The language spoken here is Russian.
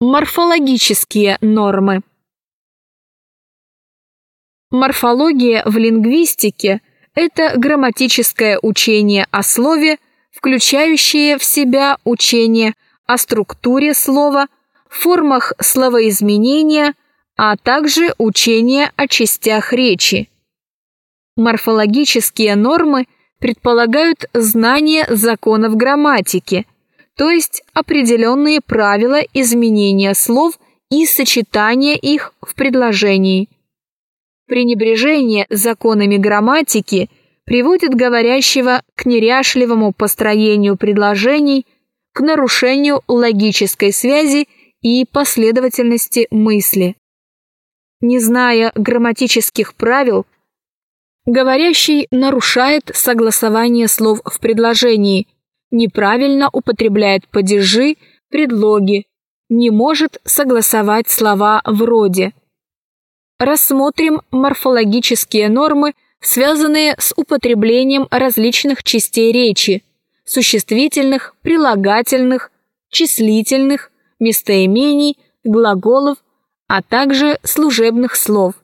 Морфологические нормы. Морфология в лингвистике – это грамматическое учение о слове, включающее в себя учение о структуре слова, формах словоизменения, а также учение о частях речи. Морфологические нормы предполагают знание законов грамматики, то есть определенные правила изменения слов и сочетания их в предложении. Пренебрежение законами грамматики приводит говорящего к неряшливому построению предложений, к нарушению логической связи и последовательности мысли. Не зная грамматических правил, говорящий нарушает согласование слов в предложении, неправильно употребляет падежи, предлоги, не может согласовать слова в роде рассмотрим морфологические нормы, связанные с употреблением различных частей речи, существительных, прилагательных, числительных, местоимений, глаголов, а также служебных слов.